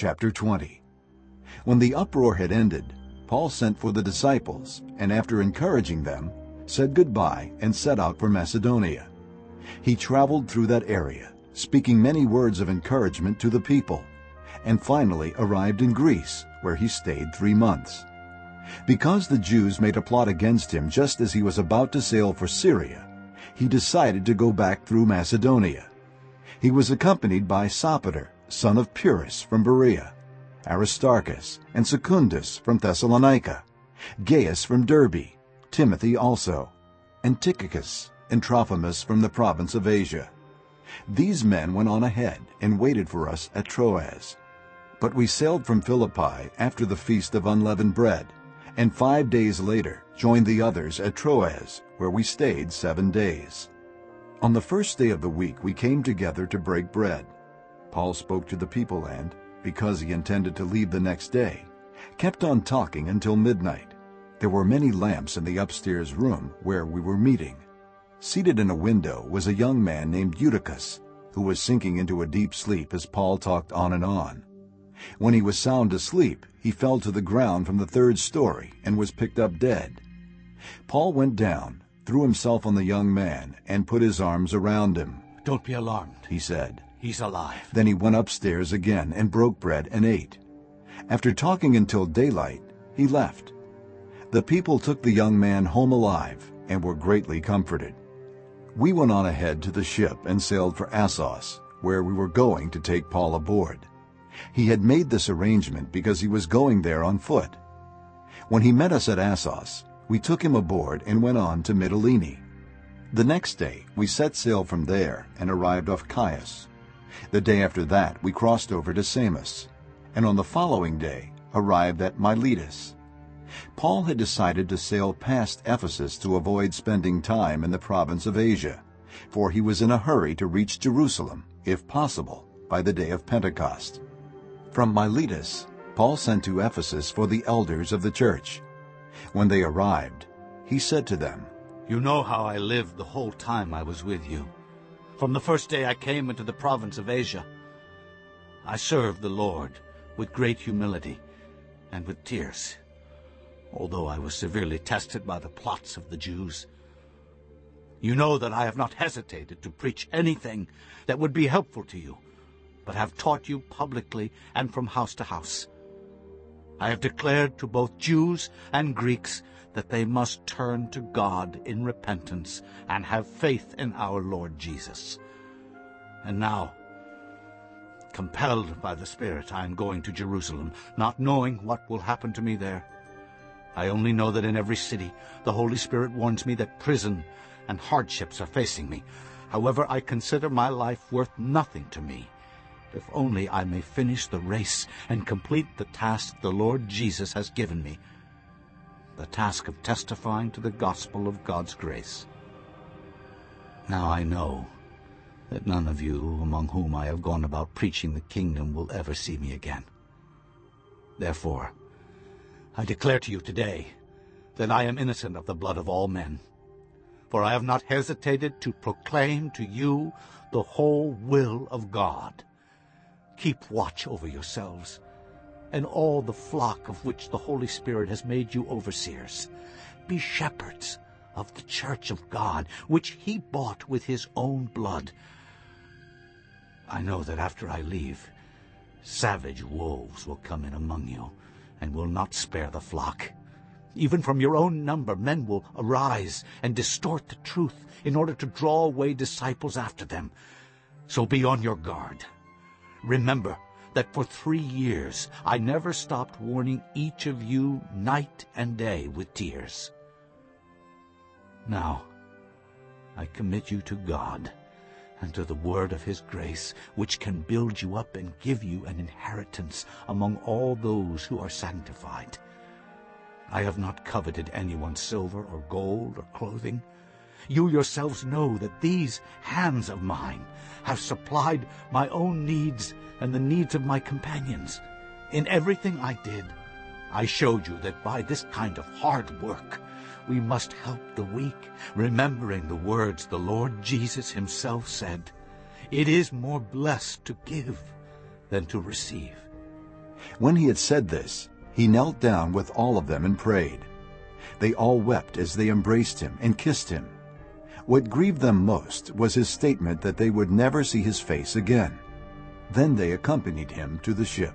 Chapter 20 When the uproar had ended, Paul sent for the disciples, and after encouraging them, said goodbye and set out for Macedonia. He traveled through that area, speaking many words of encouragement to the people, and finally arrived in Greece, where he stayed three months. Because the Jews made a plot against him just as he was about to sail for Syria, he decided to go back through Macedonia. He was accompanied by Sopater, son of Pyrrhus from Berea, Aristarchus and Secundus from Thessalonica, Gaius from Derbe, Timothy also, and Tychicus and Trophimus from the province of Asia. These men went on ahead and waited for us at Troas. But we sailed from Philippi after the feast of unleavened bread, and five days later joined the others at Troas, where we stayed seven days. On the first day of the week we came together to break bread. Paul spoke to the people and, because he intended to leave the next day, kept on talking until midnight. There were many lamps in the upstairs room where we were meeting. Seated in a window was a young man named Eutychus, who was sinking into a deep sleep as Paul talked on and on. When he was sound asleep, he fell to the ground from the third story and was picked up dead. Paul went down, threw himself on the young man, and put his arms around him. Don't be alarmed, he said. He's alive. Then he went upstairs again and broke bread and ate. After talking until daylight, he left. The people took the young man home alive and were greatly comforted. We went on ahead to the ship and sailed for Assos, where we were going to take Paul aboard. He had made this arrangement because he was going there on foot. When he met us at Assos, we took him aboard and went on to Mytilene. The next day we set sail from there and arrived off Chios. The day after that we crossed over to Samos, and on the following day arrived at Miletus. Paul had decided to sail past Ephesus to avoid spending time in the province of Asia, for he was in a hurry to reach Jerusalem, if possible, by the day of Pentecost. From Miletus, Paul sent to Ephesus for the elders of the church. When they arrived, he said to them, You know how I lived the whole time I was with you from the first day I came into the province of Asia. I served the Lord with great humility and with tears, although I was severely tested by the plots of the Jews. You know that I have not hesitated to preach anything that would be helpful to you, but have taught you publicly and from house to house. I have declared to both Jews and Greeks that they must turn to God in repentance and have faith in our Lord Jesus. And now, compelled by the Spirit, I am going to Jerusalem, not knowing what will happen to me there. I only know that in every city the Holy Spirit warns me that prison and hardships are facing me. However, I consider my life worth nothing to me, if only I may finish the race and complete the task the Lord Jesus has given me, the task of testifying to the gospel of God's grace. Now I know that none of you among whom I have gone about preaching the kingdom will ever see me again. Therefore, I declare to you today that I am innocent of the blood of all men, for I have not hesitated to proclaim to you the whole will of God. Keep watch over yourselves and all the flock of which the Holy Spirit has made you overseers. Be shepherds of the church of God, which he bought with his own blood. I know that after I leave, savage wolves will come in among you, and will not spare the flock. Even from your own number men will arise and distort the truth in order to draw away disciples after them. So be on your guard. Remember that for three years I never stopped warning each of you night and day with tears. Now, I commit you to God and to the word of his grace, which can build you up and give you an inheritance among all those who are sanctified. I have not coveted anyone's silver or gold or clothing. You yourselves know that these hands of mine have supplied my own needs and the needs of my companions. In everything I did, I showed you that by this kind of hard work we must help the weak, remembering the words the Lord Jesus himself said, It is more blessed to give than to receive. When he had said this, he knelt down with all of them and prayed. They all wept as they embraced him and kissed him. What grieved them most was his statement that they would never see his face again. Then they accompanied him to the ship.